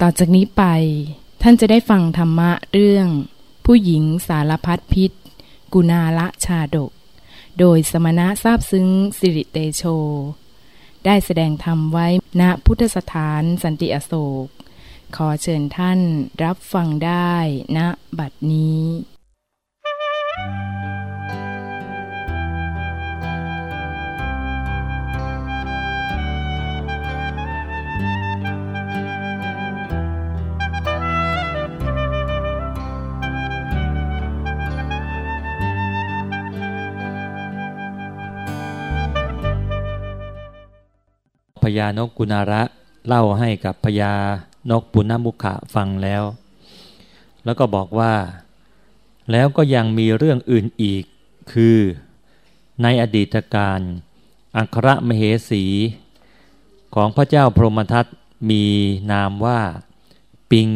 ต่อจากนี้ไป ท่านจะได้ฟังธรรมะเรื่อง ผู้หญิงสารพัดพิษ กุณาละชาดก โดยสมณะทราบซึ้งสิริเตโช ได้แสดงธรรมไว้ณพุทธสถานสันติอโศก ขอเชิญท่านรับฟังได้ณบัดนี้ พญานกกุณาระเล่าให้กับพญานกปุณมุขะฟังแล้ว แล้วก็บอกว่า แล้วก็ยังมีเรื่องอื่นอีก คือในอดีตการอัครมเหสี ของพระเจ้าพรหมทัตมีนามว่าปิง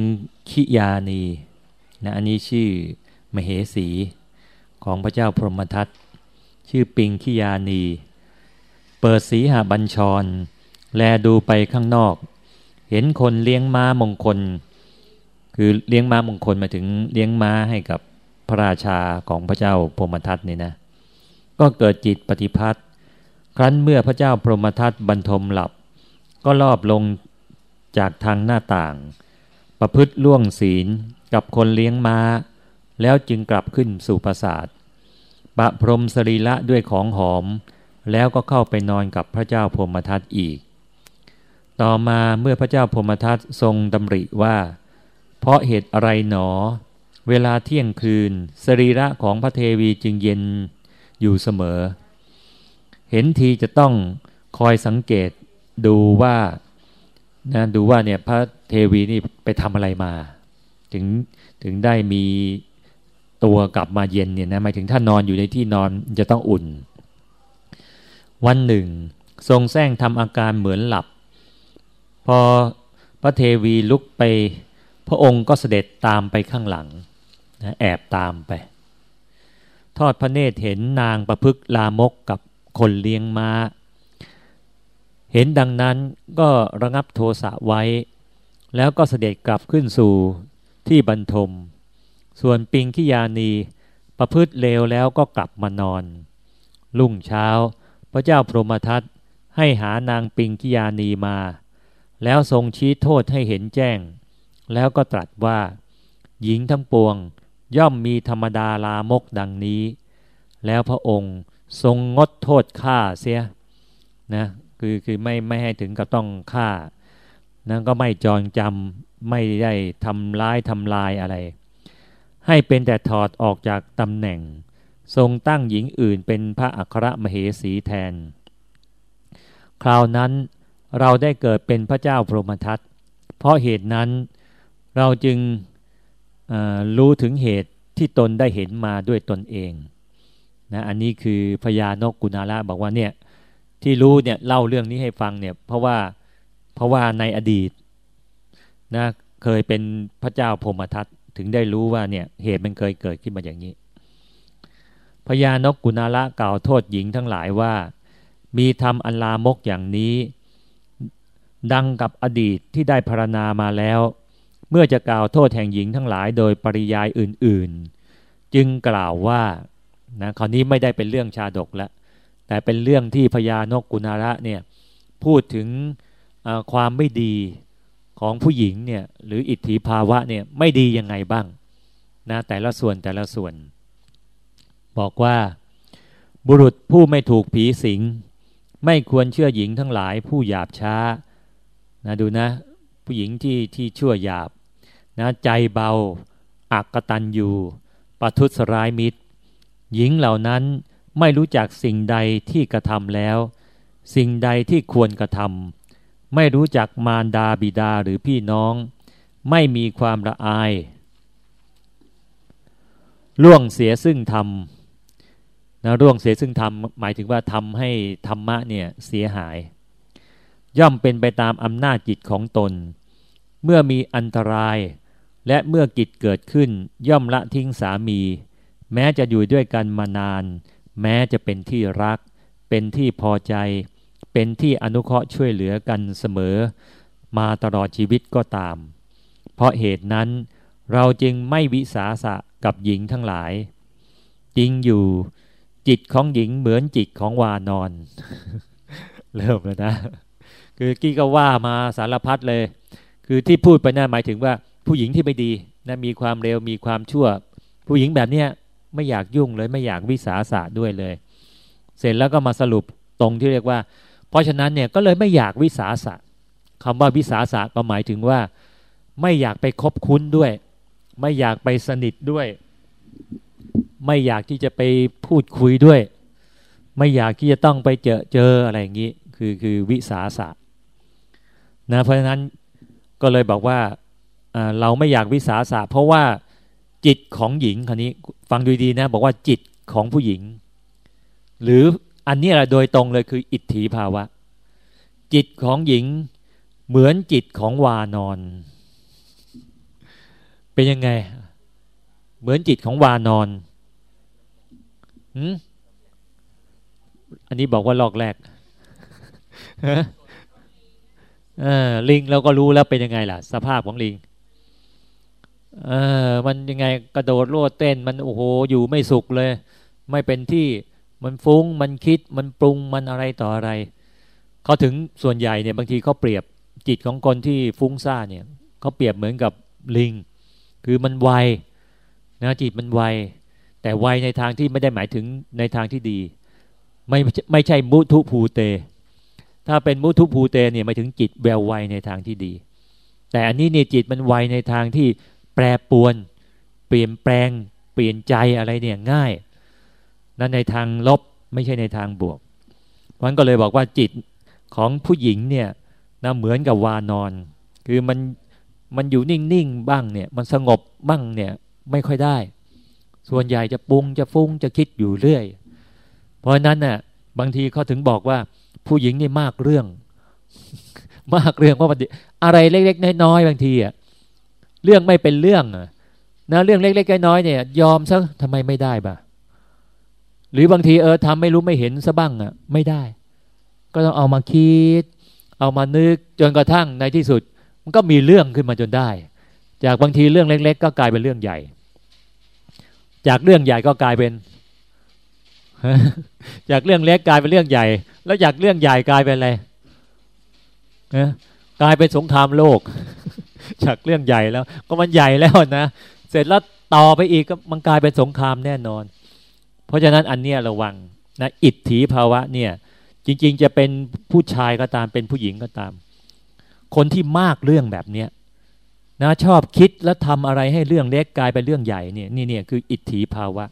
คิยานีนะอันนี้ชื่อมเหสีของพระเจ้าพรหมทัตชื่อปิงคิยานี เปิดสีหาบัญชร แลดูไปข้างนอก เห็นคนเลี้ยงม้ามงคล คือเลี้ยงม้ามงคลมาถึงเลี้ยงม้าให้กับพระราชาของพระเจ้าพรหมทัตนี่นะก็เกิดจิตปฏิพัทธ์ครั้นเมื่อพระเจ้าพรหมทัตบรรทมหลับ ก็รอบลงจากทางหน้าต่าง ประพฤติล่วงศีลกับคนเลี้ยงม้า แล้วจึงกลับขึ้นสู่ปราสาทปะพรมสรีละด้วยของหอม แล้วก็เข้าไปนอนกับพระเจ้าพรหมทัตอีก ต่อมาเมื่อพระเจ้าพมทัตทรงดำริว่า เพราะเหตุอะไรหนอ เวลาเที่ยงคืน สรีระของพระเทวีจึงเย็นอยู่เสมอ เห็นทีจะต้องคอยสังเกตดูว่านะดูว่าเนี่ยพระเทวีนี่ไปทำอะไรมา ถึงถึงได้มีตัวกลับมาเย็นเนี่ยนะหมายถึงถ้านอนอยู่ในที่นอนจะต้องอุ่น วันหนึ่ง ทรงแซงทำอาการเหมือนหลับ อพระเทวีลุกไป พระองค์ก็เสด็จตามไปข้างหลังนะแอบตามไป ทอดพระเนตรเห็นนางประพฤกลามกกับคนเลี้ยงม้า เห็นดังนั้นก็ระงับโทสะไว้ แล้วก็เสด็จกลับขึ้นสู่ที่บรรทม ส่วนปิงขิยานีประพฤติเลวแล้วก็กลับมานอนรุ่งเช้า พระเจ้าพรหมทัตให้หานางปิงขิยานีมา แล้วทรงชี้โทษให้เห็นแจ้ง แล้วก็ตรัสว่า หญิงทั้งปวงย่อมมีธรรมดาลามกดังนี้ แล้วพระองค์ทรงงดโทษฆ่าเสียนะคือคือไม่ไม่ให้ถึงกับต้องฆ่านั้นก็ไม่จองจำไม่ได้ทำร้ายทำลายอะไร ให้เป็นแต่ถอดออกจากตำแหน่ง ทรงตั้งหญิงอื่นเป็นพระอัครมเหสีแทน คราวนั้น เราได้เกิดเป็นพระเจ้าพรหมทัตเพราะเหตุนั้นเราจึงรู้ถึงเหตุที่ตนได้เห็นมาด้วยตนเองนะอันนี้คือพญานกกุณาละบอกว่าเนี่ยที่รู้เนี่ยเล่าเรื่องนี้ให้ฟังเนี่ยเพราะว่าเพราะว่าในอดีตนะเคยเป็นพระเจ้าพรหมทัตถึงได้รู้ว่าเนี่ยเหตุมันเคยเกิดขึ้นมาอย่างนี้พญานกกุณาละกล่าวโทษหญิงทั้งหลายว่า มีทำอันลามกอย่างนี้ ดังกับอดีตที่ได้พรรณนามาแล้ว เมื่อจะกล่าวโทษแห่งหญิงทั้งหลายโดยปริยายอื่นๆ จึงกล่าวว่านะคราวนี้ไม่ได้เป็นเรื่องชาดกแล้วแต่เป็นเรื่องที่พญานกกุณาระเนี่ยพูดถึงความไม่ดีของผู้หญิงเนี่ยหรืออิทธิภาวะเนี่ยไม่ดียังไงบ้างนะแต่ละส่วนแต่ละส่วน บอกว่า บุรุษผู้ไม่ถูกผีสิง ไม่ควรเชื่อหญิงทั้งหลายผู้หยาบช้า นะดูนะ ผู้หญิงที่ที่ชั่วหยาบนะใจเบาอักกตันอยู่ปทุษร้ายมิตร หญิงเหล่านั้นไม่รู้จักสิ่งใดที่กระทำแล้ว สิ่งใดที่ควรกระทำไม่รู้จักมารดาบิดาหรือพี่น้อง ไม่มีความละอาย ล่วงเสียซึ่งธรรมนะล่วงเสียซึ่งธรรมหมายถึงว่าทำให้ธรรมะเนี่ยเสียหาย ย่อมเป็นไปตามอำนาจจิตของตน เมื่อมีอันตราย และเมื่อกิจเกิดขึ้นย่อมละทิ้งสามี แม้จะอยู่ด้วยกันมานาน แม้จะเป็นที่รัก เป็นที่พอใจ เป็นที่อนุเคราะห์ช่วยเหลือกันเสมอ มาตลอดชีวิตก็ตาม เพราะเหตุนั้น เราจึงไม่วิสาสะกับหญิงทั้งหลาย จริงอยู่ จิตของหญิงเหมือนจิตของวานอน เริ่มแล้วนะ คือกี้ก็ว่ามาสารพัดเลย คือที่พูดไปนั่นหมายถึงว่าผู้หญิงที่ไม่ดีนะมีความเร็วมีความชั่ว ผู้หญิงแบบเนี้ยไม่อยากยุ่งเลยไม่อยากวิสาสะด้วยเลย เสร็จแล้วก็มาสรุปตรงที่เรียกว่า เพราะฉะนั้นเนี่ยก็เลยไม่อยากวิสาสะคำว่าวิสาสะก็หมายถึงว่า ไม่อยากไปคบคุ้นด้วย ไม่อยากไปสนิทด้วย ไม่อยากที่จะไปพูดคุยด้วย ไม่อยากที่จะต้องไปเจอเจออะไรอย่างนี้ คือคือวิสาสะ นะเพราะฉะนั้นก็เลยบอกว่าเราไม่อยากวิสาสะเพราะว่าจิตของหญิงคนนี้ฟังดูดีนะ บอกว่าจิตของผู้หญิง หรืออันนี้แหละโดยตรงเลยคืออิทธิภาวะ จิตของหญิงเหมือนจิตของวานอน เป็นยังไง เหมือนจิตของวานอนอันนี้บอกว่าลอกแรก เออลิงเราก็รู้แล้วเป็นยังไงล่ะ สภาพของลิง เออมันยังไงกระโดดโลดเต้น มันโอ้โหอยู่ไม่สุขเลย ไม่เป็นที่มันฟุง้งมันคิดมันปรุงมันอะไรต่ออะไรเขาถึงส่วนใหญ่เนี่ยบางทีเขาเปรียบจิตของคนที่ฟุ้งซ่านเนี่ยเขาเปรียบเหมือนกับลิง คือมันไวนะจิตมันไวแต่ไวในทางที่ไม่ได้หมายถึงในทางที่ดี ไม่ไม่ใช่มุทุภูเต ถ้าเป็นมุทุภูเตเนี่ยหมายถึงจิตแววไวในทางที่ดี แต่อันนี้เนี่ยจิตมันไวในทางที่แปรปวน เปลี่ยนแปลง เปลี่ยนใจอะไรเนี่ยง่าย นั่นในทางลบไม่ใช่ในทางบวกมันก็เลยบอกว่าจิตของผู้หญิงเนี่ยนะเหมือนกับวานอน คือมันมันอยู่นิ่งๆบ้างเนี่ยมันสงบบ้างเนี่ยไม่ค่อยได้ ส่วนใหญ่จะปรุงจะฟุ้งจะคิดอยู่เรื่อย เพราะนั้นน่ะบางทีเขาถึงบอกว่า ผู้หญิงนี่มากเรื่อง มากเรื่องว่าอะไรเล็ก ๆ น้อยๆบางทีอะเรื่องไม่เป็นเรื่องนะเรื่องเล็กๆน้อยๆเนี่ย ยอมซะทำไมไม่ได้บ่าหรือบางทีเออทำไม่รู้ไม่เห็นซะบ้างอะ ไม่ได้ ก็ต้องเอามาคิด เอามานึกจนกระทั่งในที่สุด มันก็มีเรื่องขึ้นมาจนได้ จากบางทีเรื่องเล็ก ๆ ก็กลายเป็นเรื่องใหญ่ จากเรื่องใหญ่ก็กลายเป็น จากเรื่องเล็กกลายเป็นเรื่องใหญ่ แล้วจากเรื่องใหญ่กลายเป็นอะไรกลายเป็นสงครามโลกจากเรื่องใหญ่แล้ว ก็มันใหญ่แล้วนะเสร็จแล้วต่อไปอีกก็มันกลายเป็นสงครามแน่นอน เพราะฉะนั้นอันเนี้ยระวังนะอิทธิภาวะเนี่ย จริง ๆ จะเป็นผู้ชายก็ตามเป็นผู้หญิงก็ตาม คนที่มากเรื่องแบบเนี้ยนะชอบคิดแล้วทำอะไรให้เรื่องเล็กกลายเป็นเรื่องใหญ่เนี่ยนี่เนี่ยคืออิทธิภาวะ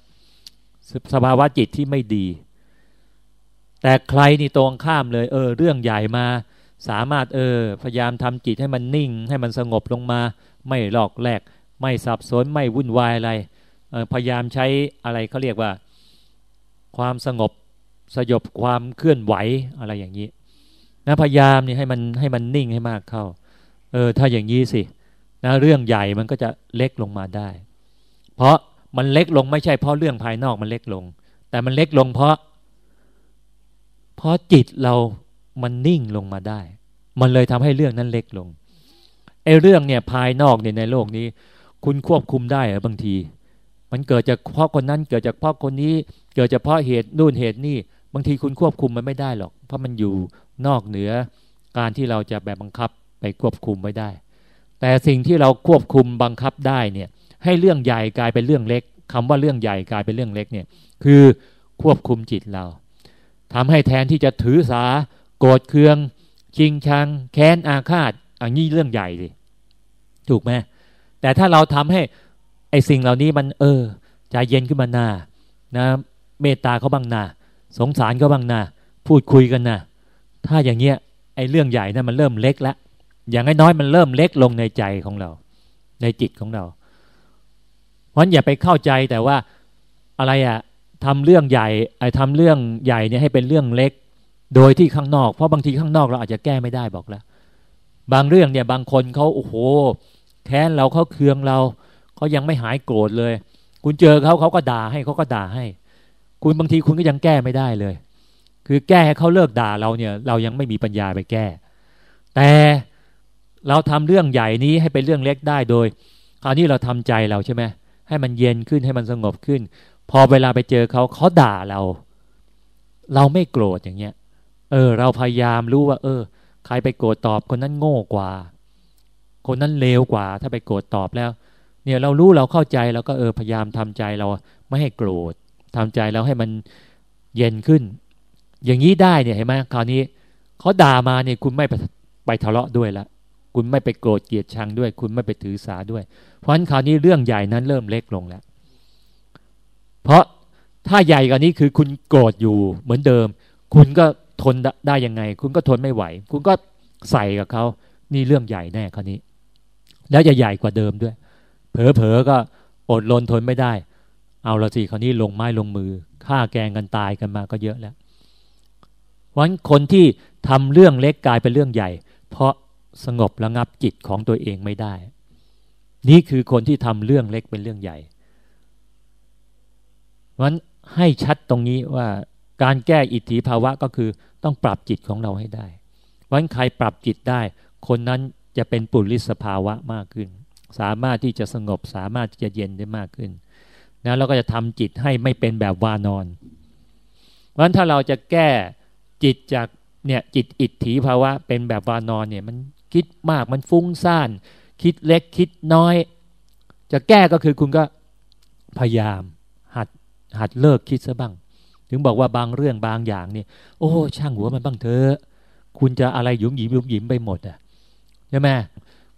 สภาวะจิตที่ไม่ดี แต่ใครนี่ตรงข้ามเลย เออ เรื่องใหญ่มา สามารถเออ พยายามทำจิตให้มันนิ่ง ให้มันสงบลงมา ไม่หลอกแหลก ไม่สับสนไม่วุ่นวายอะไรพยายามใช้อะไรเขาเรียกว่า ความสงบสยบความเคลื่อนไหวอะไรอย่างนี้นะพยายามนี่ให้มันให้มันนิ่งให้มากเข้า เออ ถ้าอย่างนี้สินะเรื่องใหญ่มันก็จะเล็กลงมาได้ เพราะมันเล็กลงไม่ใช่เพราะเรื่องภายนอกมันเล็กลง แต่มันเล็กลงเพราะ เพราะจิตเรามันนิ่งลงมาได้ มันเลยทำให้เรื่องนั้นเล็กลงไอ้เรื่องเนี่ยภายนอกเนี่ยในโลกนี้ คุณควบคุมได้หรือบางที มันเกิดจากเพราะคนนั้นเกิดจากเพราะคนนี้ เกิดจากเพราะเหตุนู่นเหตุนี่ บางทีคุณควบคุมมันไม่ได้หรอก เพราะมันอยู่นอกเหนือการที่เราจะแบบบังคับไปควบคุมไม่ได้ แต่สิ่งที่เราควบคุมบังคับได้เนี่ยให้เรื่องใหญ่กลายเป็นเรื่องเล็กคำว่าเรื่องใหญ่กลายเป็นเรื่องเล็กเนี่ยคือควบคุมจิตเรา ทำให้แทนที่จะถือสา โกรธเคือง ชิงชัง แค้นอาฆาตอันนี้เรื่องใหญ่ดิถูกไหมแต่ถ้าเราทำให้ไอ้สิ่งเหล่านี้มันเออใจเย็นขึ้นมาหนานะ เมตตาเขาบ้างนาสงสารเขาบ้างนาพูดคุยกันนะถ้าอย่างเงี้ยไอ้เรื่องใหญ่นะั้นมันเริ่มเล็กแล้วอย่างน้อยมันเริ่มเล็กลงในใจของเรา ในจิตของเราเพราะอย่าไปเข้าใจแต่ว่าอะไรอะ ทำเรื่องใหญ่ไอ้ทำเรื่องใหญ่เนี่ยให้เป็นเรื่องเล็ก โดยที่ข้างนอกเพราะบางทีข้างนอกเราอาจจะแก้ไม่ได้บอกแล้ว บางเรื่องเนี่ยบางคนเขาโอ้โหแค้นเราเขาเคืองเราเขายังไม่หายโกรธเลย คุณเจอเขาเขาก็ด่าให้เขาก็ด่าให้ คุณบางทีคุณก็ยังแก้ไม่ได้เลย คือแก้ให้เขาเลิกด่าเราเนี่ย เรายังไม่มีปัญญาไปแก้ แต่เราทำเรื่องใหญ่นี้ให้เป็นเรื่องเล็กได้โดย คราวนี้เราทำใจเราใช่ไหมให้มันเย็นขึ้นให้มันสงบขึ้น พอเวลาไปเจอเขาเขาด่าเรา เราไม่โกรธอย่างเงี้ย เออ เราพยายามรู้ว่า เออ ใครไปโกรธตอบคนนั้นโง่กว่า คนนั้นเลวกว่า ถ้าไปโกรธตอบแล้ว เนี่ยเรารู้เราเข้าใจเราก็เออพยายามทำใจเราไม่ให้โกรธทำใจเราให้มันเย็นขึ้น อย่างนี้ได้เนี่ยเห็นไหมคราวนี้เขาด่ามาเนี่ยคุณไม่ไปทะเลาะด้วยละคุณไม่ไปโกรธเกลียดชังด้วย คุณไม่ไปถือสาด้วย เพราะฉะนั้นคราวนี้เรื่องใหญ่นั้นเริ่มเล็กลงแล้ว เพราะถ้าใหญ่กว่านี้คือคุณโกรธอยู่เหมือนเดิม คุณก็ทนได้ยังไง คุณก็ทนไม่ไหว คุณก็ใส่กับเขานี่เรื่องใหญ่แน่คราวนี้ แล้วจะใหญ่กว่าเดิมด้วย เผลอๆก็อดรนทนไม่ได้ เอาละสิคราวนี้ลงไม้ลงมือฆ่าแกงกันตายกันมาก็เยอะแล้ววันคนที่ทำเรื่องเล็กกลายเป็นเรื่องใหญ่ เพราะสงบระงับจิตของตัวเองไม่ได้ นี่คือคนที่ทำเรื่องเล็กเป็นเรื่องใหญ่ วันให้ชัดตรงนี้ว่าการแก้อิทธิภาวะก็คือต้องปรับจิตของเราให้ได้ วันใครปรับจิตได้ คนนั้นจะเป็นปุริสภาวะมากขึ้น สามารถที่จะสงบสามารถที่จะเย็นได้มากขึ้นนะแล้วก็จะทำจิตให้ไม่เป็นแบบวานอนวันถ้าเราจะแก้จิตจากเนี่ยจิตอิทธิภาวะเป็นแบบวานอนเนี่ยมันคิดมากมันฟุ้งซ่าน คิดเล็กคิดน้อย จะแก้ก็คือคุณก็พยายาม หัดเลิกคิดซะบ้าง ถึงบอกว่าบางเรื่องบางอย่างเนี่ย โอ้ช่างหัวมันบ้างเถอะคุณจะอะไรหยุมหยิมหยุมหยิมไปหมดอะใช่ไหม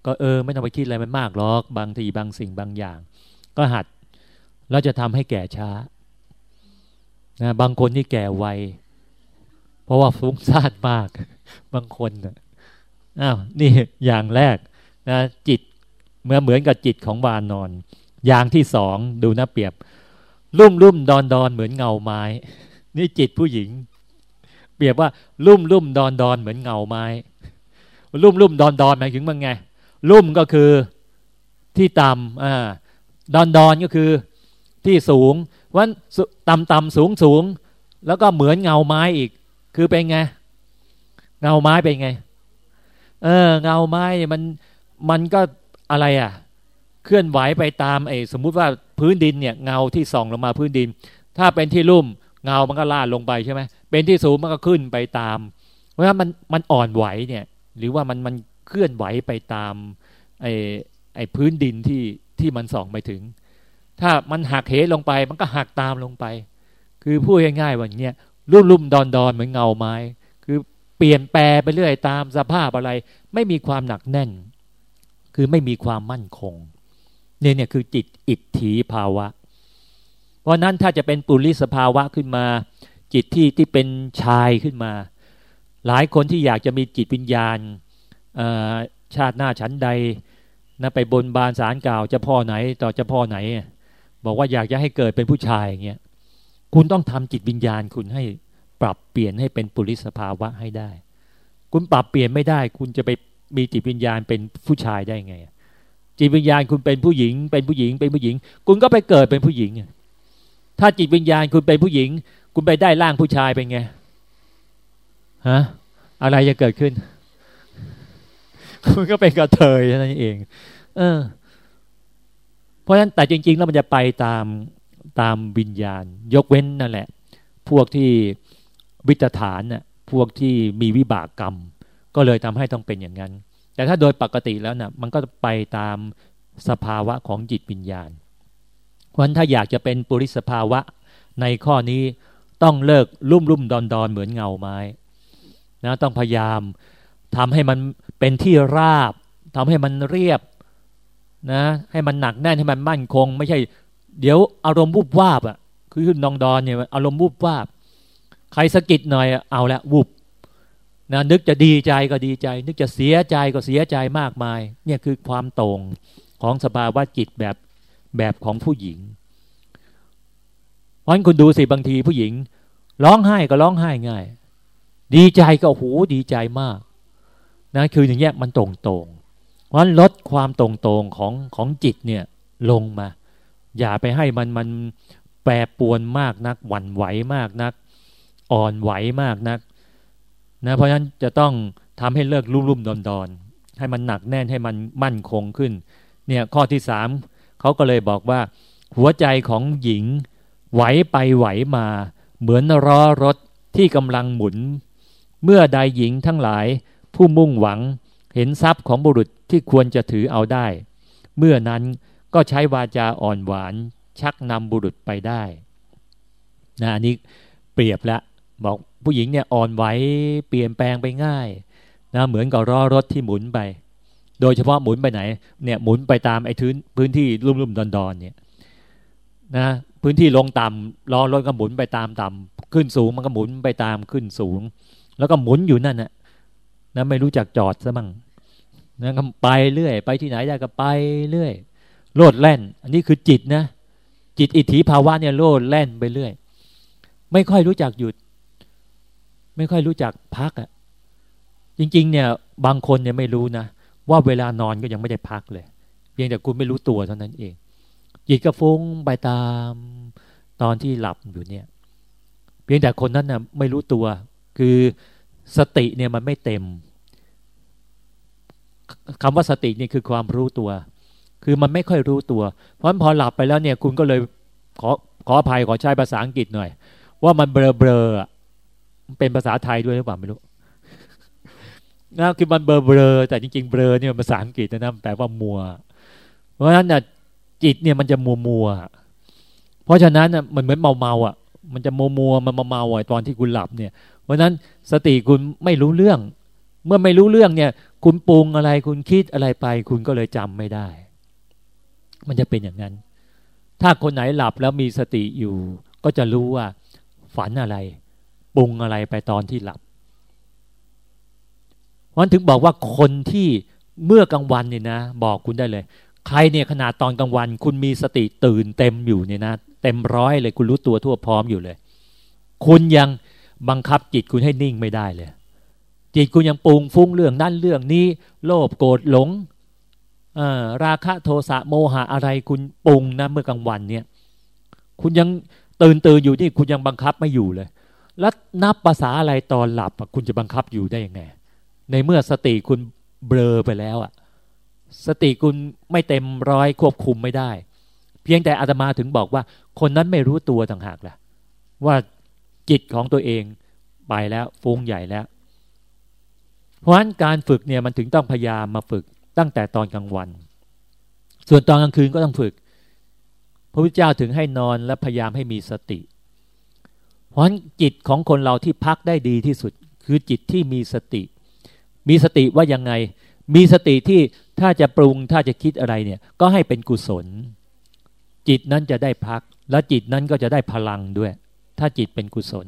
ก็เออไม่ต้องไปคิดอะไรมันมากหรอกบางทีบางสิ่งบางอย่าง ก็หัดแล้วจะทำให้แก่ช้านะบางคนที่แก่ไวเพราะว่าฟุ้งซ่านมาก บางคนนะอ้าวนี่อย่างแรกนะจิตเมื่อเหมือนกับจิตของวานนอน อย่างที่สองดูนะเปรียบ ลุ่มลุ่มดอนดอนเหมือนเงาไม้ นี่จิตผู้หญิง เปรียบว่าลุ่มลุ่มดอนดอนเหมือนเงาไม้ ลุ่มลุ่มดอนดอนหมายถึงมันไง ลุ่มก็คือที่ต่ำอ่าดอนดอนก็คือที่สูงวันต่ำต่ำสูงสูงแล้วก็เหมือนเงาไม้อีก คือเป็นไง เงาไม้เป็นไง เออ เงาไม้มันมันก็อะไรอะ เคลื่อนไหวไปตามไอ้สมมุติว่า พื้นดินเนี่ยเงาที่ส่องลงมาพื้นดิน ถ้าเป็นที่ลุ่มเงามันก็ลาดลงไปใช่ไหมเป็นที่สูงมันก็ขึ้นไปตาม เพราะว่ามันมันอ่อนไหวเนี่ย หรือว่ามันมันเคลื่อนไหวไปตามไอ้ไอ้พื้นดินที่ที่มันส่องไปถึง ถ้ามันหักเหลงไป มันก็หักตามลงไป คือพูดง่ายๆว่าอย่างเงี้ยรุ่มรุ่มดอนดอนเหมือนเงาไม้ คือเปลี่ยนแปลไปเรื่อยตามสภาพอะไร ไม่มีความหนักแน่น คือไม่มีความมั่นคง เนี่ยเนี่ยคือจิตอิทธิภาวะ เพราะนั้นถ้าจะเป็นปุริสภาวะขึ้นมา จิตที่ที่เป็นชายขึ้นมา หลายคนที่อยากจะมีจิตวิญญาณชาติหน้าชั้นใดนะไปบนบานสารกล่าวจะพ่อไหน ต่อจะพ่อไหน บอกว่าอยากจะให้เกิดเป็นผู้ชายอย่างเงี้ยคุณต้องทำจิตวิญญาณคุณให้ปรับเปลี่ยนให้เป็นปุริสภาวะให้ได้ คุณปรับเปลี่ยนไม่ได้ คุณจะไปมีจิตวิญญาณเป็นผู้ชายได้ไง จิตวิญญาณคุณเป็นผู้หญิง เป็นผู้หญิง เป็นผู้หญิง คุณก็ไปเกิดเป็นผู้หญิง ถ้าจิตวิญญาณคุณเป็นผู้หญิง คุณไปได้ร่างผู้ชายเป็นไงฮะอะไรจะเกิดขึ้น คุณก็เป็นกระเทยนั่นเอง เออ เพราะฉะนั้นแต่จริง ๆ แล้วมันจะไปตามตามวิญญาณ ยกเว้นนั่นแหละ พวกที่วิตฐานน่ะพวกที่มีวิบากกรรม ก็เลยทำให้ต้องเป็นอย่างนั้น แต่ถ้าโดยปกติแล้วนะ่ะมันก็ไปตามสภาวะของจิตวิญญาณ เพราะฉะนั้นถ้าอยากจะเป็นปุริสภาวะในข้อนี้ต้องเลิกลุ่มลุ่มดอนดอนเหมือนเงาไม้นะต้องพยายามทำให้มันเป็นที่ราบทำให้มันเรียบนะให้มันหนักแน่นให้มันมั่นคง ไม่ใช่ เดี๋ยวอารมณ์วุบวาบอะ่ะคือขึ้นนองดอนเนี่ยอารมณ์วุบวาบ ใครสะกิดหน่อยเอาละวุบ นะนึกจะดีใจก็ดีใจ นึกจะเสียใจก็เสียใจมากมาย เนี่ยคือความตรงของสภาวะจิตแบบแบบของผู้หญิง เพราะฉะนั้นคุณดูสิบางทีผู้หญิง ร้องไห้ก็ร้องไห้ง่าย ดีใจก็โอ้โหดีใจมากนะคืออย่างเงี้ยมันตรงตรงเพราะฉะนั้นลดความตรงตรงของของจิตเนี่ยลงมา อย่าไปให้มันมันแปรปวนมากนักหวั่นไหวมากนัก อ่อนไหวมากนัก นะเพราะฉะนั้นจะต้องทำให้เลิกรุ่มรุ่มดอนดอนให้มันหนักแน่นให้มันมั่นคงขึ้น เนี่ยข้อที่สามเขาก็เลยบอกว่า หัวใจของหญิงไหวไปไหวมา เหมือนล้อรถที่กำลังหมุน เมื่อใดหญิงทั้งหลาย ผู้มุ่งหวังเห็นทรัพย์ของบุรุษที่ควรจะถือเอาได้ เมื่อนั้นก็ใช้วาจาอ่อนหวาน ชักนำบุรุษไปได้นะอันนี้เปรียบละบอก ผู้หญิงเนี่ยอ่อนไหวเปลี่ยนแปลงไปง่ายนะเหมือนกับล้อรถที่หมุนไป โดยเฉพาะหมุนไปไหนเนี่ยหมุนไปตามไอ้พื้นพื้นที่รุ่มๆดอนๆเนี่ยนะพื้นที่ลงต่ำล้อรถก็หมุนไปตามต่ำขึ้นสูงมันก็หมุนไปตามขึ้นสูง แล้วก็หมุนอยู่นั่นนะนะไม่รู้จักจอดซะมั่งนะก็ไปเรื่อย ไปที่ไหนได้ก็ไปเรื่อยโลดแล่น อันนี้คือจิตนะ จิตอิทธิภาวะเนี่ยโลดแล่นไปเรื่อย ไม่ค่อยรู้จักหยุด ไม่ค่อยรู้จักพักอะ่ะจริง ๆ เนี่ย บางคนเนี่ยไม่รู้นะว่าเวลานอนก็ยังไม่ได้พักเลย เพียงแต่คุณไม่รู้ตัวเท่านั้นเองจิตก็ฟุ้งไปตามตอนที่หลับอยู่เนี่ย เพียงแต่คนนั้นน่ะไม่รู้ตัว คือสติเนี่ยมันไม่เต็มคำว่าสตินี่คือความรู้ตัว คือมันไม่ค่อยรู้ตัว เพราะมันพอหลับไปแล้วเนี่ย คุณก็เลยขอขออภัยขอใช้ภาษาอังกฤษหน่อย ว่ามัน blur blur เป็นภาษาไทยด้วยหรือเปล่าไม่รู้นะคือมัน blur blur แต่จริงๆ blur เนี่ยภาษาอังกฤษนะแปลว่ามัว เพราะฉะนั้นเนี่ยจิตเนี่ยมันจะมัวมัวเพราะฉะนั้นมันเหมือนเมาเมาอะ มันจะมัวมัวมันมาเมาอะตอนที่คุณหลับเนี่ย เพราะฉะนั้นสติคุณไม่รู้เรื่อง เมื่อไม่รู้เรื่องเนี่ย คุณปรุงอะไรคุณคิดอะไรไป คุณก็เลยจำไม่ได้ มันจะเป็นอย่างนั้น ถ้าคนไหนหลับแล้วมีสติอยู่ ก็จะรู้ว่า ฝันอะไร ปรุงอะไรไปตอนที่หลับเพราะถึงบอกว่าคนที่เมื่อกลางวันเนี่ยนะ บอกคุณได้เลย ใครเนี่ยขนาดตอนกลางวัน คุณมีสติตื่นเต็มอยู่เนี่ยนะเต็มร้อยเลยคุณรู้ตัวทั่วพร้อมอยู่เลย คุณยังบังคับจิตคุณให้นิ่งไม่ได้เลย จิตคุณยังปรุงฟุ้งเรื่องนั่นเรื่องนี้ โลภโกรธหลงราคะโทสะโมหะอะไรคุณปรุงนะเมื่อกลางวันเนี่ย คุณยังตื่นตื่นอยู่นี่คุณยังบังคับไม่อยู่เลย แล้วนับภาษาอะไรตอนหลับคุณจะบังคับอยู่ได้ยังไง ในเมื่อสติคุณเบลอไปแล้วอะสติคุณไม่เต็มร้อยควบคุมไม่ได้ เพียงแต่อาตมาถึงบอกว่า คนนั้นไม่รู้ตัวต่างหากแหละว่าจิตของตัวเองไปแล้วฟุ้งใหญ่แล้ว เพราะฉะนั้นการฝึกเนี่ยมันถึงต้องพยายามมาฝึกตั้งแต่ตอนกลางวัน ส่วนตอนกลางคืนก็ต้องฝึก พระพุทธเจ้าถึงให้นอนและพยายามให้มีสติ เพราะฉะนั้นจิตของคนเราที่พักได้ดีที่สุด คือจิตที่มีสติ มีสติว่ายังไง มีสติที่ถ้าจะปรุงถ้าจะคิดอะไรเนี่ย ก็ให้เป็นกุศล จิตนั้นจะได้พัก และจิตนั้นก็จะได้พลังด้วย ถ้าจิตเป็นกุศล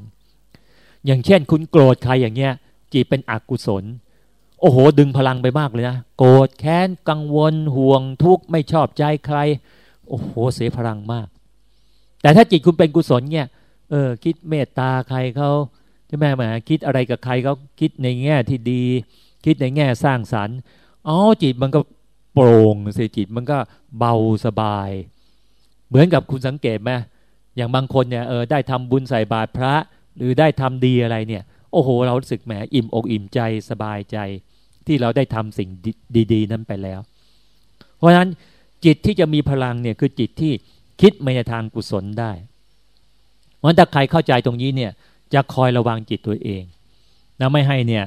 อย่างเช่น คุณโกรธใครอย่างเงี้ย จิตเป็นอกุศล โอ้โห ดึงพลังไปมากเลยนะโกรธแค้นกังวล ห่วงทุกข์ไม่ชอบใจใคร โอ้โห เสียพลังมาก แต่ถ้าจิตคุณเป็นกุศลเนี่ย เออ คิดเมตตาใครเขาใช่ไหมหมาคิดอะไรกับใครเขาคิดในแง่ที่ดี คิดในแง่สร้างสรรค์อ๋อจิตมันก็โปร่งสิจิตมันก็เบาสบาย เหมือนกับคุณสังเกตไหมอย่างบางคนเนี่ยเออได้ทำบุญใส่บาตรพระ หรือได้ทำดีอะไรเนี่ย โอ้โห เรารู้สึกแหมอิ่มอกอิ่มใจสบายใจ ที่เราได้ทำสิ่งดี ๆ นั้นไปแล้ว เพราะฉะนั้นจิตที่จะมีพลังเนี่ยคือจิตที่คิดในทางกุศลได้ เพราะถ้าใครเข้าใจตรงนี้เนี่ย จะคอยระวังจิตตัวเองนะไม่ให้เนี่ย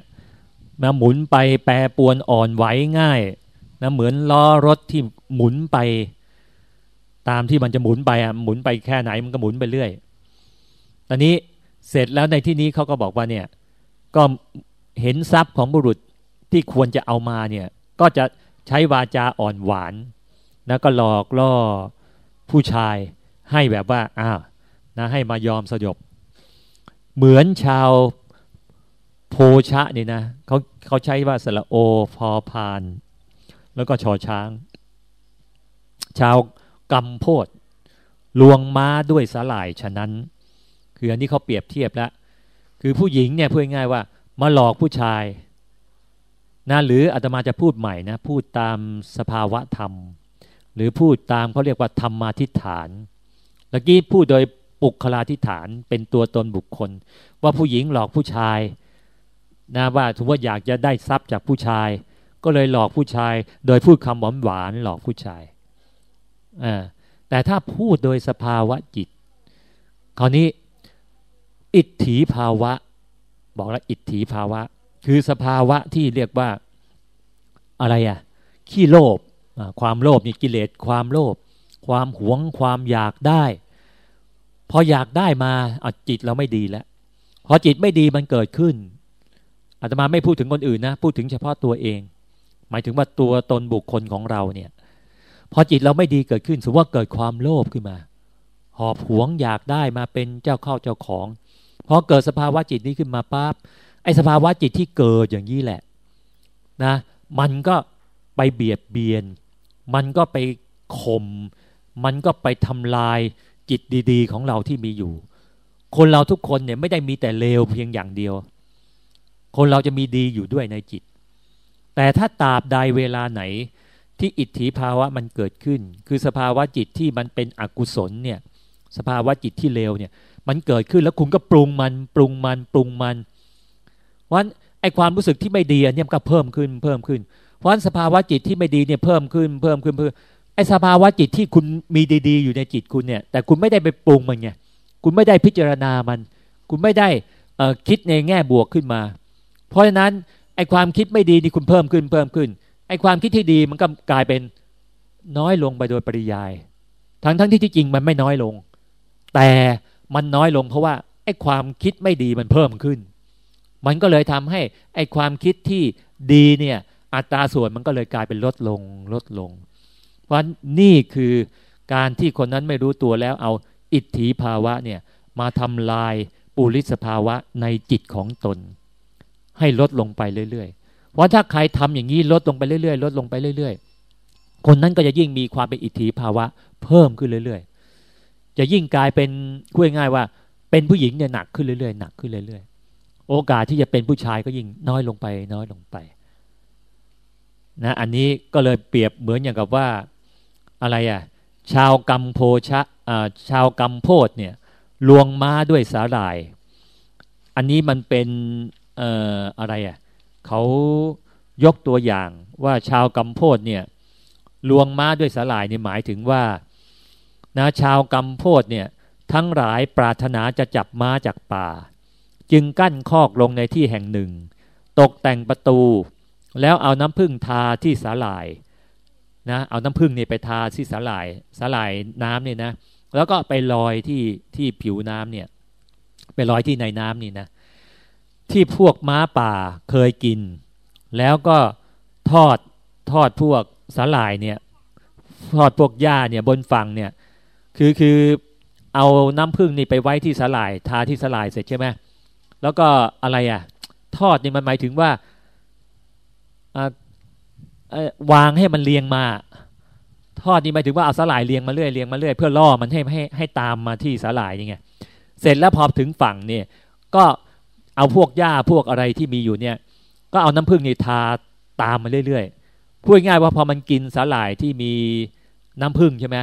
นะหมุนไปแปรปวนอ่อนไหวง่ายนะเหมือนล้อรถที่หมุนไป ตามที่มันจะหมุนไปอะหมุนไปแค่ไหนมันก็หมุนไปเรื่อย ตอนนี้เสร็จแล้วในที่นี้เขาก็บอกว่าเนี่ยก็เห็นทรัพย์ของบุรุษที่ควรจะเอามาเนี่ยก็จะใช้วาจาอ่อนหวาน แล้วก็หลอกล่อผู้ชายให้แบบว่าอ้าว นะให้มายอมสยบ เหมือนชาวโพชะนี่นะเขาเขาใช้ว่าสระโอพอพาน แล้วก็ชอช้าง ชาวกำโพดลวงม้าด้วยสลายฉะนั้น คืออันนี้เขาเปรียบเทียบแล้ว คือผู้หญิงเนี่ยพูดง่ายว่า มาหลอกผู้ชายนะหรืออาตมาจะพูดใหม่นะ พูดตามสภาวะธรรม หรือพูดตามเขาเรียกว่าธรรมาทิฏฐานเมื่อกี้พูดโดย ปุคลาทิฏฐานเป็นตัวตนบุคคล ว่าผู้หญิงหลอกผู้ชายนะว่าถือว่าอยากจะได้ทรัพย์จากผู้ชาย ก็เลยหลอกผู้ชาย โดยพูดคำหวานหวานหลอกผู้ชายแต่ถ้าพูดโดยสภาวะจิต คราวนี้ อิทธิภาวะ บอกแล้วอิทธิภาวะ คือสภาวะที่เรียกว่าอะไรอะขี้โลภความโลภมีกิเลสความโลภความหวงความอยากได้ พออยากได้มาอาจิตเราไม่ดีแล้วพอจิตไม่ดีมันเกิดขึ้นอาตมาไม่พูดถึงคนอื่นนะ พูดถึงเฉพาะตัวเอง หมายถึงว่าตัวตนบุคคลของเราเนี่ย พอจิตเราไม่ดีเกิดขึ้น สมมติว่าเกิดความโลภขึ้นมา หอบหวงอยากได้มาเป็นเจ้าเข้าเจ้าของพอเกิดสภาวะจิตนี้ขึ้นมาปั๊บไอ้สภาวะจิตที่เกิดอย่างนี้แหละนะ มันก็ไปเบียดเบียน มันก็ไปข่มมันก็ไปทำลาย จิตดีๆ ของเราที่มีอยู่ คนเราทุกคนเนี่ยไม่ได้มีแต่เลวเพียงอย่างเดียว คนเราจะมีดีอยู่ด้วยในจิต แต่ถ้าตราบใดเวลาไหนที่อิทธิภาวะมันเกิดขึ้น คือสภาวะจิตที่มันเป็นอกุศลเนี่ยสภาวะจิตที่เลวเนี่ย มันเกิดขึ้นแล้วคุณก็ปรุงมัน ปรุงมัน ปรุงมันเพราะไอความรู้สึกที่ไม่ดีเนี่ยมันก็เพิ่มขึ้นเพิ่มขึ้นเพราะสภาวะจิตที่ไม่ดีเนี่ยเพิ่มขึ้นเพิ่มขึ้นเพิ่ม ไอสภาวะจิตที่คุณมีดีๆ อยู่ในจิตคุณเนี่ย แต่คุณไม่ได้ไปปรุงมันไงคุณไม่ได้พิจารณามัน คุณไม่ได้คิดในแง่บวกขึ้นมา เพราะฉะนั้นไอความคิดไม่ดีนี่คุณเพิ่มขึ้นเพิ่มขึ้นไอความคิดที่ดีมันก็กลายเป็นน้อยลงไปโดยปริยาย ทั้งทั้งที่ที่จริงมันไม่น้อยลง แต่มันน้อยลงเพราะว่าไอความคิดไม่ดีมันเพิ่มขึ้น มันก็เลยทำให้ไอความคิดที่ดีเนี่ยอัตราส่วนมันก็เลยกลายเป็นลดลงลดลง เพราะนี่คือการที่คนนั้นไม่รู้ตัวแล้วเอาอิทธิภาวะเนี่ยมาทำลายปุริสภาวะในจิตของตน ให้ลดลงไปเรื่อยๆ เพราะถ้าใครทำอย่างนี้ลดลงไปเรื่อยๆ ลดลงไปเรื่อย ๆ คนนั้นก็จะยิ่งมีความเป็นอิทธิภาวะเพิ่มขึ้นเรื่อย ๆ จะยิ่งกลายเป็นคุยง่ายว่า เป็นผู้หญิงเนี่ยหนักขึ้นเรื่อยๆ หนักขึ้นเรื่อย ๆ โอกาสที่จะเป็นผู้ชายก็ยิ่งน้อยลงไปน้อยลงไปนะอันนี้ก็เลยเปรียบเหมือนอย่างกับว่า อะไรอะชาวกัมโพชะชาวกัมโพดเนี่ยลวงม้าด้วยสาหร่าย อันนี้มันเป็นอออะไรอะเขายกตัวอย่างว่าชาวกัมโพดเนี่ยลวงม้าด้วยสาหร่ายนี่หมายถึงว่านะชาวกัมโพดเนี่ยทั้งหลายปรารถนาจะจับม้าจากป่า จึงกั้นคอกลงในที่แห่งหนึ่ง ตกแต่งประตู แล้วเอาน้ำพึ่งทาที่สาหร่าย นะเอาน้ำผึ้งเนี่ยไปทาที่สาหร่ายสาหร่ายน้ำเนี่ยนะ แล้วก็ไปลอยที่ที่ผิวน้ำเนี่ย ไปลอยที่ในน้ำนี่นะ ที่พวกม้าป่าเคยกิน แล้วก็ทอดทอดพวกสาหร่ายเนี่ยทอดพวกหญ้าเนี่ยบนฝั่งเนี่ย คือคือเอาน้ำผึ้งนี่ไปไว้ที่สาหร่าย ทาที่สาหร่ายเสร็จใช่ไหมแล้วก็อะไรอะ่ะ ทอดนี่มันหมายถึงว่า วางให้มันเรียงมา ทอดนี่หมายถึงว่าเอาสาหร่ายเรียงมาเรื่อยเรียงมาเรื่อยเพื่อล่อมันให้ให้ให้ตามมาที่สาหร่ายยังไงเสร็จแล้วพอถึงฝั่งเนี่ยก็เอาพวกหญ้าพวกอะไรที่มีอยู่เนี่ย ก็เอาน้ำผึ้งนี่ทาตามมาเรื่อยๆพูดง่ายว่าพอมันกินสาหร่ายที่มีน้ำผึ้งใช่ไหม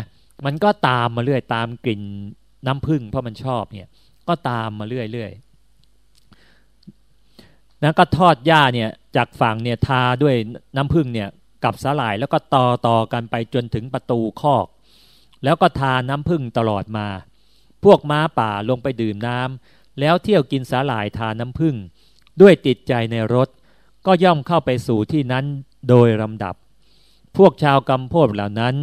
มันก็ตามมาเรื่อยตามกลิ่นน้ำผึ้งเพราะมันชอบเนี่ย ก็ตามมาเรื่อยๆแล้วก็ทอดหญ้าเนี่ยจากฝั่งเนี่ยทาด้วยน้ำผึ้งเนี่ย กับสาหร่ายแล้วก็ต่อต่อกันไปจนถึงประตูคอก แล้วก็ทาน้ำพึ่งตลอดมา พวกม้าป่าลงไปดื่มน้ำแล้วเที่ยวกินสาหร่ายทาน้ำพึ่งด้วยติดใจในรถก็ย่อมเข้าไปสู่ที่นั้นโดยลำดับ พวกชาวกำโพดเหล่านั้น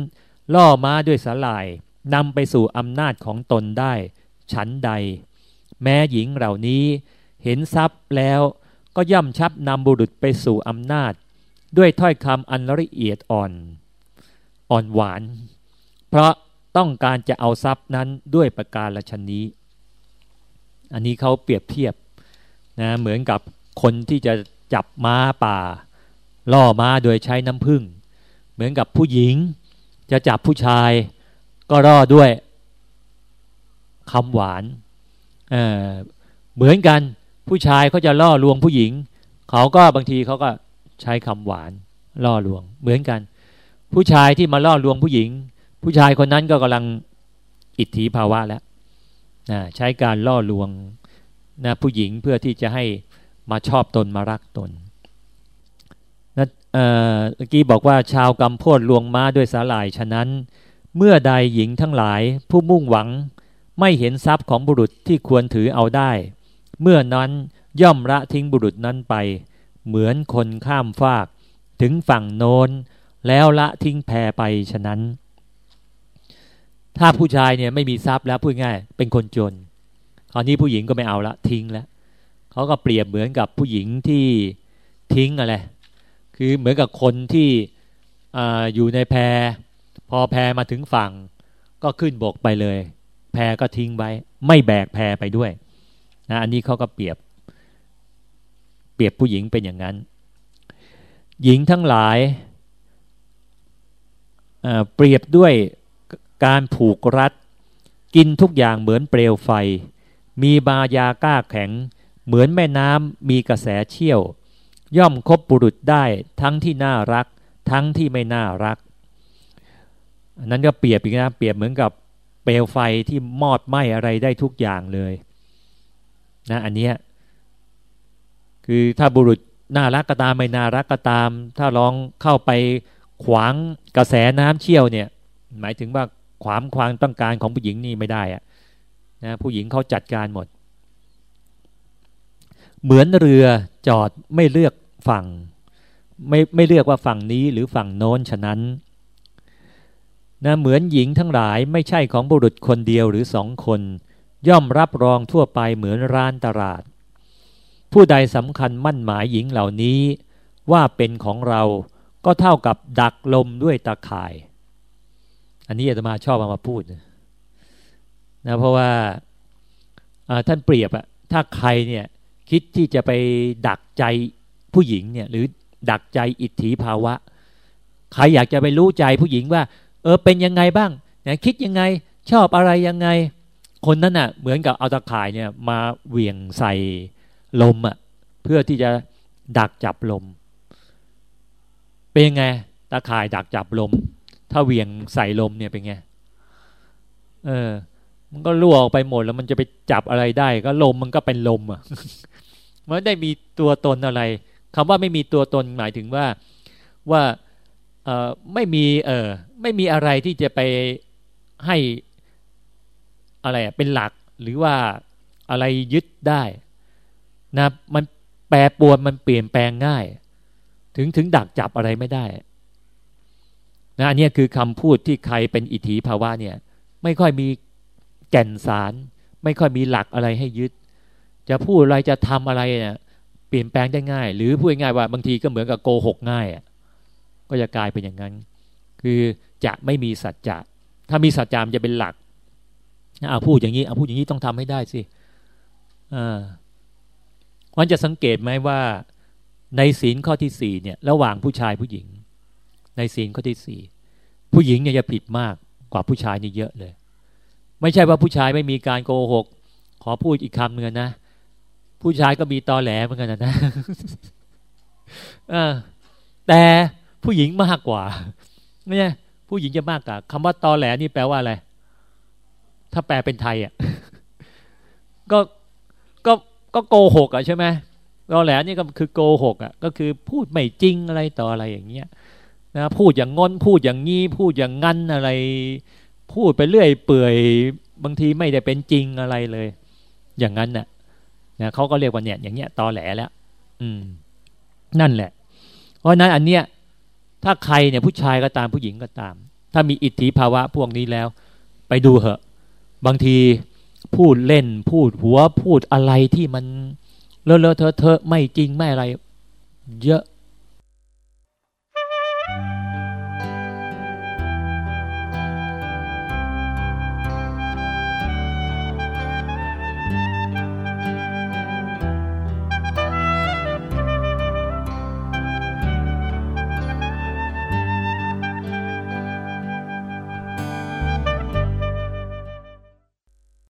ล่อม้าด้วยสาหร่ายนำไปสู่อำนาจของตนได้ ฉันใด แม้หญิงเหล่านี้เห็นทรัพย์แล้วก็ย่อมชับนำบุรุษไปสู่อำนาจ ด้วยถ้อยคำอันละเอียดอ่อน อ่อนหวาน เพราะต้องการจะเอาทรัพย์นั้นด้วยประการละชนนี้ อันนี้เขาเปรียบเทียบนะเหมือนกับคนที่จะจับม้าป่า ล่อม้าโดยใช้น้ำผึ้งเหมือนกับผู้หญิง จะจับผู้ชาย ก็ล่อด้วยคำหวานเเหมือนกันผู้ชายเขาจะล่อลวงผู้หญิง เขาก็บางทีเขาก็ ใช้คำหวานล่อลวง เหมือนกัน ผู้ชายที่มาล่อลวงผู้หญิง ผู้ชายคนนั้นก็กำลังอิทธิภาวะแล้วนะใช้การล่อลวงนะผู้หญิงเพื่อที่จะให้มาชอบตนมารักตนนะเมื่อกี้บอกว่าชาวกำโพดลวงม้าด้วยสาหร่ายฉะนั้น เมื่อใดหญิงทั้งหลาย ผู้มุ่งหวังไม่เห็นทรัพย์ของบุรุษที่ควรถือเอาได้ เมื่อนั้นย่อมละทิ้งบุรุษนั้นไป เหมือนคนข้ามฟาก ถึงฝั่งโน้น แล้วละทิ้งแพไปฉะนั้น ถ้าผู้ชายเนี่ยไม่มีทรัพย์แล้วพูดง่าย เป็นคนจนคราวนี้ผู้หญิงก็ไม่เอาละทิ้งแล้วเขาก็เปรียบเหมือนกับผู้หญิงที่ทิ้งอะไร คือเหมือนกับคนที่ออยู่ในแพพอแพมาถึงฝั่ง ก็ขึ้นบกไปเลย แพก็ทิ้งไว้ ไม่แบกแพไปด้วยนะอันนี้เขาก็เปรียบ ปรียบผู้หญิงเป็นอย่างนั้น หญิงทั้งหลายเปรียบด้วยการผูกรัด กินทุกอย่างเหมือนเปลวไฟ มีบายาก้าแข็ง เหมือนแม่น้ำมีกระแสเชี่ยว ย่อมคบบุรุษได้ทั้งที่น่ารัก ทั้งที่ไม่น่ารักนั้นก็เปรียบอีกนะเปรียบเหมือนกับเปลวไฟที่มอดไหม้อะไรได้ทุกอย่างเลยนะอันเนี้ย คือถ้าบุรุษน่ารักก็ตามไม่น่ารักก็ตาม ถ้าลองเข้าไปขวางกระแสน้ำเชี่ยวเนี่ย หมายถึงว่าขวางความต้องการของผู้หญิงนี่ไม่ได้อะนะผู้หญิงเขาจัดการหมด เหมือนเรือจอดไม่เลือกฝั่ง ไม่ไม่เลือกว่าฝั่งนี้หรือฝั่งโน้นฉะนั้นนะเหมือนหญิงทั้งหลายไม่ใช่ของบุรุษคนเดียวหรือสองคน ย่อมรับรองทั่วไปเหมือนร้านตลาด ผู้ใดสำคัญมั่นหมายหญิงเหล่านี้ ว่าเป็นของเราก็เท่ากับดักลมด้วยตาข่าย อันนี้อาตมาชอบเอามาพูดนะนะเพราะว่าท่านเปรียบอะถ้าใครเนี่ยคิดที่จะไปดักใจผู้หญิงเนี่ยหรือดักใจอิทธิภาวะ ใครอยากจะไปรู้ใจผู้หญิงว่า เออเป็นยังไงบ้างเนี่ยคิดยังไงชอบอะไรยังไง คนนั้นอะเหมือนกับเอาตาข่ายเนี่ยมาเหวี่ยงใส่ ลมอะเพื่อที่จะดักจับลม เป็นไงตาข่ายดักจับลม ถ้าเหวี่ยงใส่ลมเนี่ยเป็นไงเออ มันก็รั่วออกไปหมดแล้วมันจะไปจับอะไรได้ ก็ลมมันก็เป็นลมอะมันได้มีตัวตนอะไรคำว่าไม่มีตัวตนหมายถึงว่าว่าเออไม่มีเออไม่มีอะไรที่จะไปให้อะไรเป็นหลักหรือว่าอะไรยึดได้ นะมันแปรปวนมันเปลี่ยนแปลงง่าย ถึงถึงดักจับอะไรไม่ได้นะอันนี้คือคำพูดที่ใครเป็นอิทธิภาวะเนี่ย ไม่ค่อยมีแก่นสาร ไม่ค่อยมีหลักอะไรให้ยึด จะพูดอะไรจะทำอะไรเนี่ยเปลี่ยนแปลงได้ง่าย หรือพูดง่ายว่าบางทีก็เหมือนกับโกหกง่ายก็จะกลายเป็นอย่างนั้น คือจะไม่มีสัจจะถ้ามีสัจจะมันจะเป็นหลักเอาพูดอย่างนี้เอาพูดอย่างนี้ต้องทำให้ได้สิอ่า วันจะสังเกตไหมว่า ในศีลข้อที่สี่เนี่ย ระหว่างผู้ชายผู้หญิง ในศีลข้อที่สี่ผู้หญิงเนี่ยจะผิดมากกว่าผู้ชายนี่เยอะเลย ไม่ใช่ว่าผู้ชายไม่มีการโกหก ขอพูดอีกคำหนึ่งนะ ผู้ชายก็มีตอแหลเหมือนกันนะแต่ผู้หญิงมากกว่าเนี่ยผู้หญิงจะมากกว่าคำว่าตอแหลนี่แปลว่าอะไร ถ้าแปลเป็นไทยอะ ก็ ก็โกหกอะใช่ไหมรอแหลนี่ก็คือโกหกอะก็คือพูดไม่จริงอะไรต่ออะไรอย่างเงี้ยนะพูดอย่างงอนพูดอย่างงี้พูดอย่างงั้นอะไร พูดไปเรื่อยเปื่อยบางทีไม่ได้เป็นจริงอะไรเลย อย่างนั้นน่ะนะเขาก็เรียกว่าเนี่ยอย่างเงี้ยตอแหลแล้ว อืม นั่นแหละ เพราะนั้นอันเนี้ยถ้าใครเนี่ยผู้ชายก็ตามผู้หญิงก็ตาม ถ้ามีอิทธิภาวะพวกนี้แล้ว ไปดูเหอะ บางที พูดเล่นพูดหัวพูดอะไรที่มันเลอะเลอะเทอะเทอะไม่จริงไม่อะไร เยอะ